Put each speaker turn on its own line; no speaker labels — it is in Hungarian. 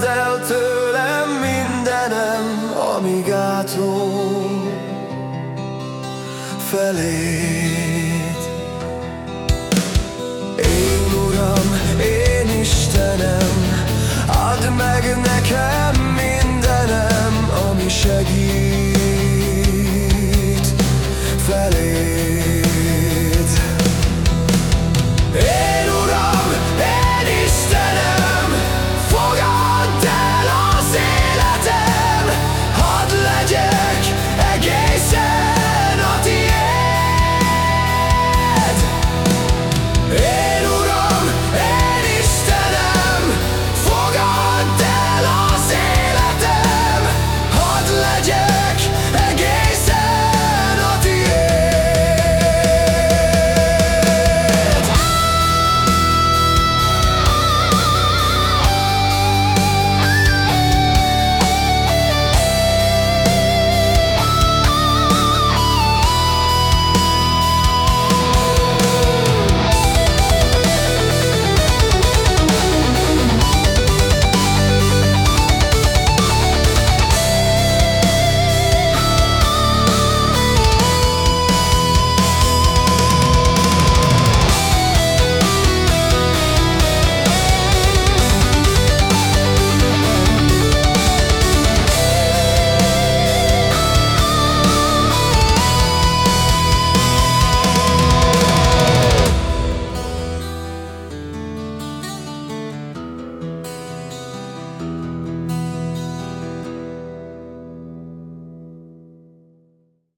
vedd el tőlem mindenem, amíg átló feléd. Én Uram, én Istenem, add meg nekem